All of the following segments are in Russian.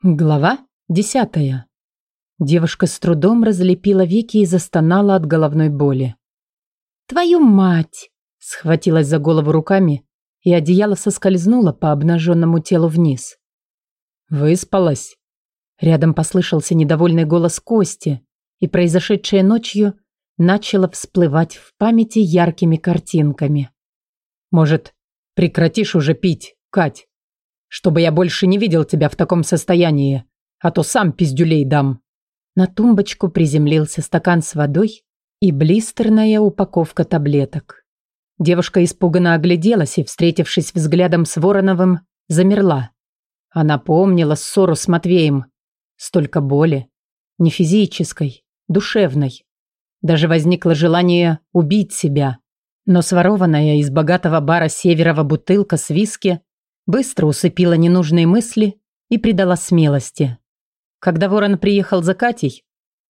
Глава десятая. Девушка с трудом разлепила веки и застонала от головной боли. «Твою мать!» – схватилась за голову руками, и одеяло соскользнуло по обнаженному телу вниз. «Выспалась?» Рядом послышался недовольный голос Кости, и произошедшее ночью начало всплывать в памяти яркими картинками. «Может, прекратишь уже пить, Кать?» Чтобы я больше не видел тебя в таком состоянии, а то сам пиздюлей дам». На тумбочку приземлился стакан с водой и блистерная упаковка таблеток. Девушка испуганно огляделась и, встретившись взглядом с Вороновым, замерла. Она помнила ссору с Матвеем. Столько боли. Не физической, душевной. Даже возникло желание убить себя. Но сворованная из богатого бара Северова бутылка с виски быстро усыпила ненужные мысли и придала смелости. Когда Ворон приехал за Катей,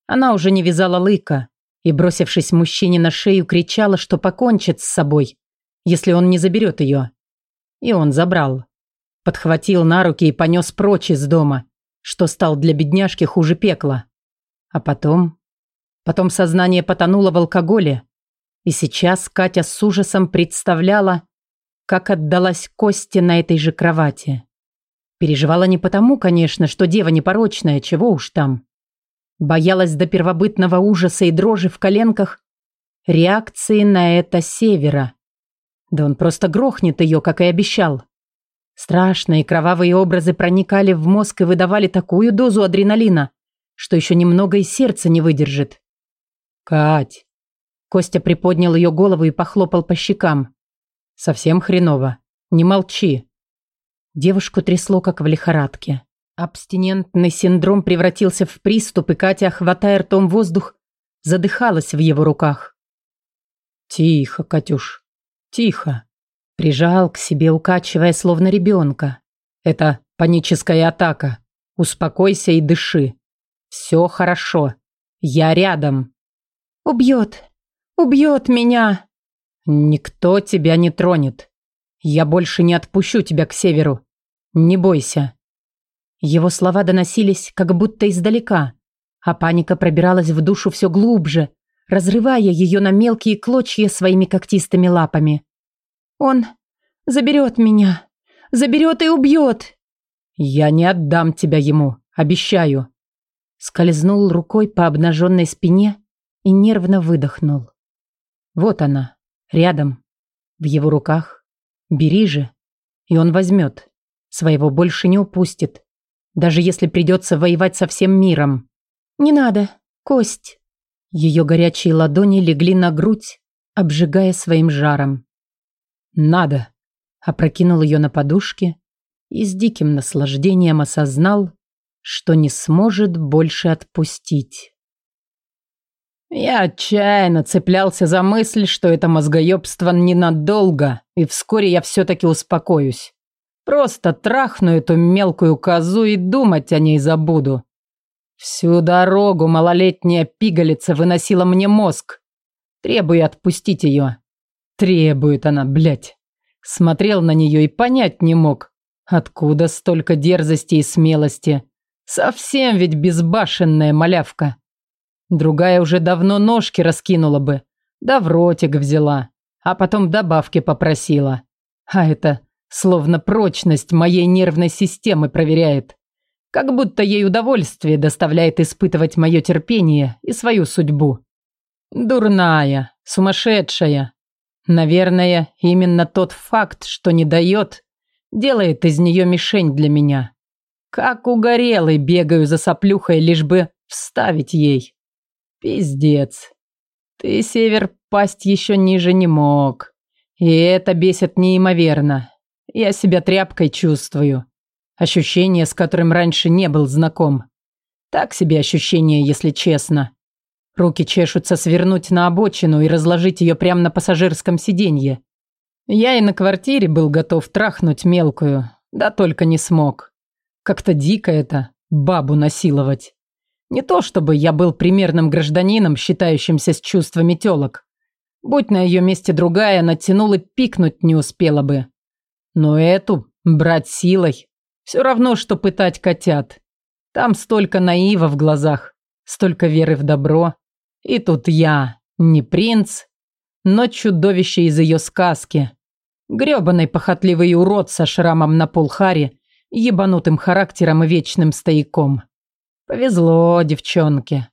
она уже не вязала лыка и, бросившись мужчине на шею, кричала, что покончит с собой, если он не заберет ее. И он забрал. Подхватил на руки и понес прочь из дома, что стал для бедняжки хуже пекла. А потом... Потом сознание потонуло в алкоголе, и сейчас Катя с ужасом представляла, как отдалась Косте на этой же кровати. Переживала не потому, конечно, что дева непорочная, чего уж там. Боялась до первобытного ужаса и дрожи в коленках реакции на это севера. Да он просто грохнет ее, как и обещал. Страшные кровавые образы проникали в мозг и выдавали такую дозу адреналина, что еще немного и сердце не выдержит. «Кать!» Костя приподнял ее голову и похлопал по щекам. Совсем хреново. Не молчи. Девушку трясло, как в лихорадке. Абстинентный синдром превратился в приступ, и Катя, хватая ртом воздух, задыхалась в его руках. «Тихо, Катюш, тихо», прижал к себе, укачивая, словно ребенка. «Это паническая атака. Успокойся и дыши. Все хорошо. Я рядом». «Убьет! Убьет меня!» «Никто тебя не тронет. Я больше не отпущу тебя к северу. Не бойся». Его слова доносились как будто издалека, а паника пробиралась в душу все глубже, разрывая ее на мелкие клочья своими когтистыми лапами. «Он заберет меня, заберет и убьет!» «Я не отдам тебя ему, обещаю!» Скользнул рукой по обнаженной спине и нервно выдохнул. Вот она, Рядом. В его руках. Бери же. И он возьмет. Своего больше не упустит. Даже если придется воевать со всем миром. «Не надо, Кость». Ее горячие ладони легли на грудь, обжигая своим жаром. «Надо», — опрокинул ее на подушке и с диким наслаждением осознал, что не сможет больше отпустить. Я отчаянно цеплялся за мысль, что это мозгоебство ненадолго, и вскоре я все-таки успокоюсь. Просто трахну эту мелкую козу и думать о ней забуду. Всю дорогу малолетняя пигалица выносила мне мозг. Требую отпустить ее. Требует она, блядь. Смотрел на нее и понять не мог. Откуда столько дерзости и смелости? Совсем ведь безбашенная малявка. Другая уже давно ножки раскинула бы, да в ротик взяла, а потом добавки попросила. А это словно прочность моей нервной системы проверяет. Как будто ей удовольствие доставляет испытывать мое терпение и свою судьбу. Дурная, сумасшедшая. Наверное, именно тот факт, что не дает, делает из нее мишень для меня. Как угорелый бегаю за соплюхой, лишь бы вставить ей. Пиздец. Ты, Север, пасть еще ниже не мог. И это бесит неимоверно. Я себя тряпкой чувствую. Ощущение, с которым раньше не был знаком. Так себе ощущение, если честно. Руки чешутся свернуть на обочину и разложить ее прямо на пассажирском сиденье. Я и на квартире был готов трахнуть мелкую, да только не смог. Как-то дико это, бабу насиловать. Не то чтобы я был примерным гражданином, считающимся с чувствами тёлок. Будь на ее месте другая, натянул и пикнуть не успела бы. Но эту брать силой все равно, что пытать котят. Там столько наива в глазах, столько веры в добро. И тут я, не принц, но чудовище из ее сказки. Грёбаный похотливый урод со шрамом на полхаре, ебанутым характером и вечным стояком. Повезло девчонке.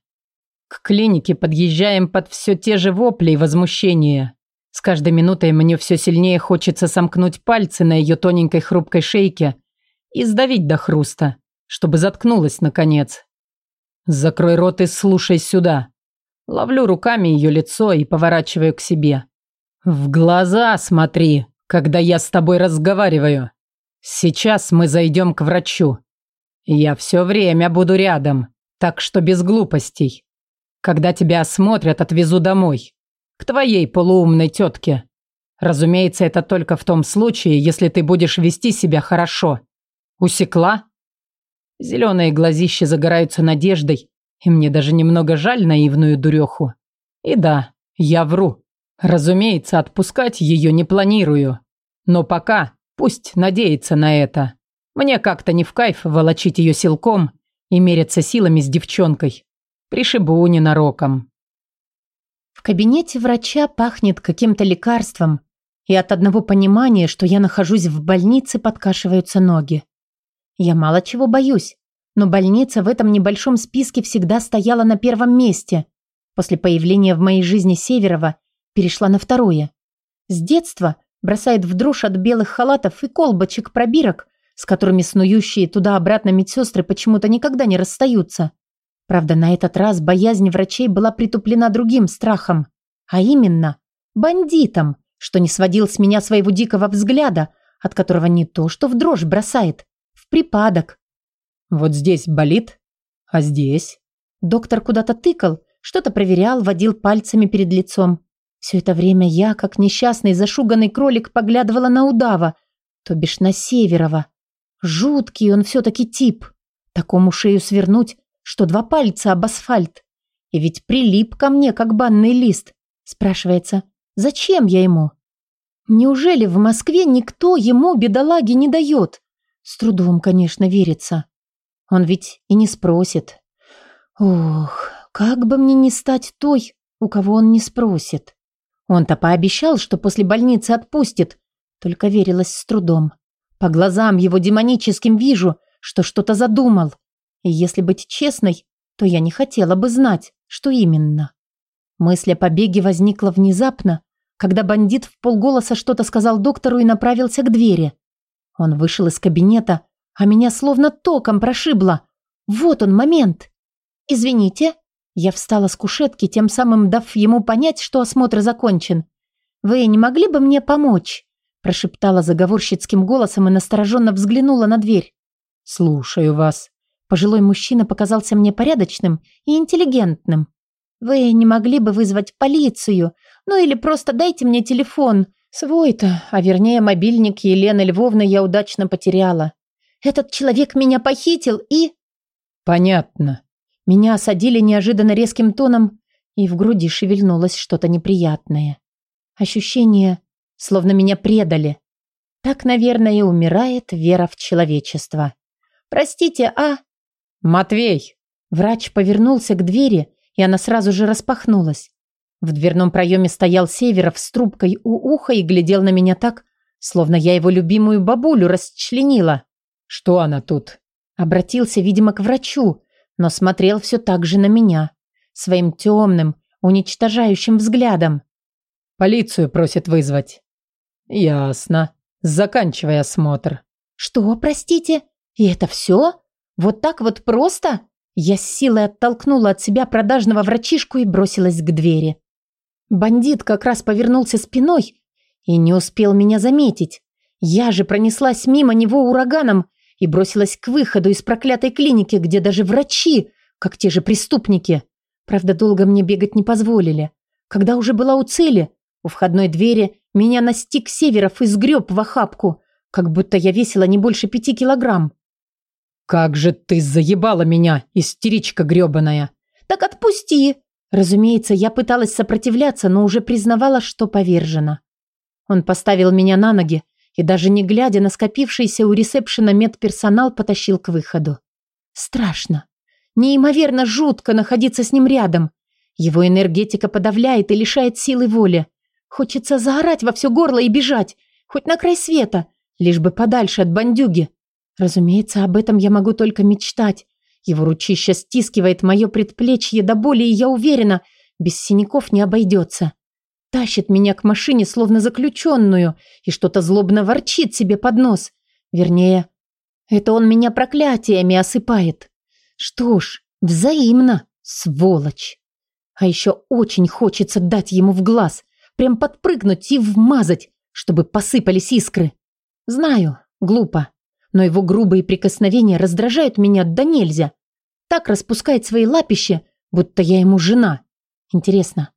К клинике подъезжаем под все те же вопли и возмущения. С каждой минутой мне все сильнее хочется сомкнуть пальцы на ее тоненькой хрупкой шейке и сдавить до хруста, чтобы заткнулась наконец. Закрой рот и слушай сюда. Ловлю руками ее лицо и поворачиваю к себе. В глаза смотри, когда я с тобой разговариваю. Сейчас мы зайдем к врачу. Я все время буду рядом, так что без глупостей. Когда тебя осмотрят, отвезу домой. К твоей полуумной тетке. Разумеется, это только в том случае, если ты будешь вести себя хорошо. Усекла? Зеленые глазища загораются надеждой, и мне даже немного жаль наивную дуреху. И да, я вру. Разумеется, отпускать ее не планирую. Но пока пусть надеется на это. Мне как-то не в кайф волочить ее силком и меряться силами с девчонкой. Пришибу ненароком. В кабинете врача пахнет каким-то лекарством, и от одного понимания, что я нахожусь в больнице, подкашиваются ноги. Я мало чего боюсь, но больница в этом небольшом списке всегда стояла на первом месте. После появления в моей жизни Северова перешла на второе. С детства бросает в дрожь от белых халатов и колбочек пробирок, с которыми снующие туда-обратно медсестры почему-то никогда не расстаются. Правда, на этот раз боязнь врачей была притуплена другим страхом, а именно бандитом, что не сводил с меня своего дикого взгляда, от которого не то, что в дрожь бросает, в припадок. Вот здесь болит, а здесь? Доктор куда-то тыкал, что-то проверял, водил пальцами перед лицом. Все это время я, как несчастный зашуганный кролик, поглядывала на удава, то бишь на Северова. Жуткий он все-таки тип. Такому шею свернуть что два пальца об асфальт. И ведь прилип ко мне, как банный лист. Спрашивается, зачем я ему? Неужели в Москве никто ему, бедолаге, не дает? С трудом, конечно, верится. Он ведь и не спросит. Ох, как бы мне не стать той, у кого он не спросит. Он-то пообещал, что после больницы отпустит, только верилась с трудом. По глазам его демоническим вижу, что что-то задумал. И если быть честной, то я не хотела бы знать, что именно. Мысль о побеге возникла внезапно, когда бандит в полголоса что-то сказал доктору и направился к двери. Он вышел из кабинета, а меня словно током прошибло. Вот он момент. «Извините». Я встала с кушетки, тем самым дав ему понять, что осмотр закончен. «Вы не могли бы мне помочь?» Прошептала заговорщицким голосом и настороженно взглянула на дверь. «Слушаю вас», Пожилой мужчина показался мне порядочным и интеллигентным. «Вы не могли бы вызвать полицию? Ну или просто дайте мне телефон. Свой-то, а вернее мобильник Елены Львовны я удачно потеряла. Этот человек меня похитил и...» «Понятно». Меня осадили неожиданно резким тоном, и в груди шевельнулось что-то неприятное. Ощущение, словно меня предали. Так, наверное, умирает вера в человечество. «Простите, а...» «Матвей!» Врач повернулся к двери, и она сразу же распахнулась. В дверном проеме стоял Северов с трубкой у уха и глядел на меня так, словно я его любимую бабулю расчленила. «Что она тут?» Обратился, видимо, к врачу, но смотрел все так же на меня, своим темным, уничтожающим взглядом. «Полицию просит вызвать». «Ясно. Заканчивай осмотр». «Что, простите? И это все?» Вот так вот просто? Я с силой оттолкнула от себя продажного врачишку и бросилась к двери. Бандит как раз повернулся спиной и не успел меня заметить. Я же пронеслась мимо него ураганом и бросилась к выходу из проклятой клиники, где даже врачи, как те же преступники. Правда, долго мне бегать не позволили. Когда уже была у цели, у входной двери меня настиг Северов и сгреб в охапку, как будто я весила не больше пяти килограмм. «Как же ты заебала меня, истеричка грёбаная!» «Так отпусти!» Разумеется, я пыталась сопротивляться, но уже признавала, что повержена. Он поставил меня на ноги и, даже не глядя на скопившийся у ресепшена медперсонал, потащил к выходу. Страшно. Неимоверно жутко находиться с ним рядом. Его энергетика подавляет и лишает силы воли. Хочется заорать во все горло и бежать, хоть на край света, лишь бы подальше от бандюги. Разумеется, об этом я могу только мечтать. Его ручище стискивает мое предплечье до боли, и я уверена, без синяков не обойдется. Тащит меня к машине, словно заключенную, и что-то злобно ворчит себе под нос. Вернее, это он меня проклятиями осыпает. Что ж, взаимно, сволочь. А еще очень хочется дать ему в глаз, прям подпрыгнуть и вмазать, чтобы посыпались искры. Знаю, глупо, но его грубые прикосновения раздражают меня да нельзя. Так распускает свои лапища, будто я ему жена. Интересно,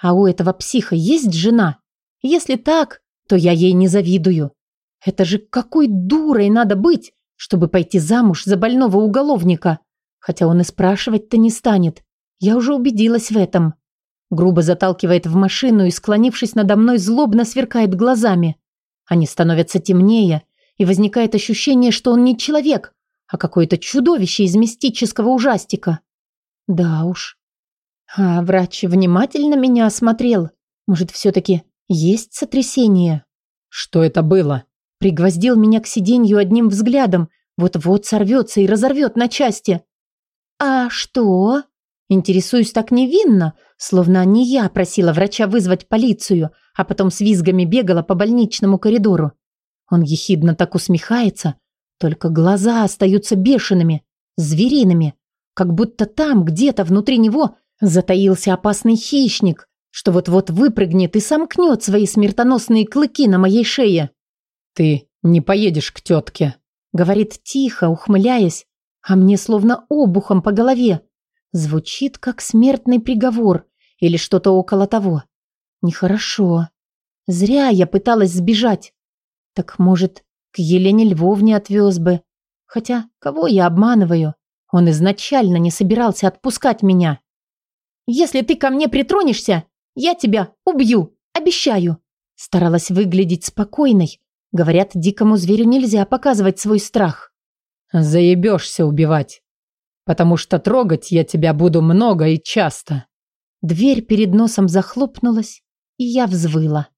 а у этого психа есть жена? Если так, то я ей не завидую. Это же какой дурой надо быть, чтобы пойти замуж за больного уголовника. Хотя он и спрашивать-то не станет. Я уже убедилась в этом. Грубо заталкивает в машину и, склонившись надо мной, злобно сверкает глазами. Они становятся темнее, и возникает ощущение, что он не человек, а какое-то чудовище из мистического ужастика. Да уж. А врач внимательно меня осмотрел. Может, все-таки есть сотрясение? Что это было? Пригвоздил меня к сиденью одним взглядом. Вот-вот сорвется и разорвет на части. А что? Интересуюсь так невинно, словно не я просила врача вызвать полицию, а потом с визгами бегала по больничному коридору. Он ехидно так усмехается, только глаза остаются бешеными, звериными, как будто там, где-то внутри него, затаился опасный хищник, что вот-вот выпрыгнет и сомкнет свои смертоносные клыки на моей шее. «Ты не поедешь к тетке», — говорит тихо, ухмыляясь, а мне словно обухом по голове. Звучит как смертный приговор или что-то около того. Нехорошо. Зря я пыталась сбежать. Так, может, к Елене Львовне отвез бы. Хотя, кого я обманываю? Он изначально не собирался отпускать меня. «Если ты ко мне притронешься, я тебя убью, обещаю!» Старалась выглядеть спокойной. Говорят, дикому зверю нельзя показывать свой страх. «Заебешься убивать!» Потому что трогать я тебя буду много и часто». Дверь перед носом захлопнулась, и я взвыла.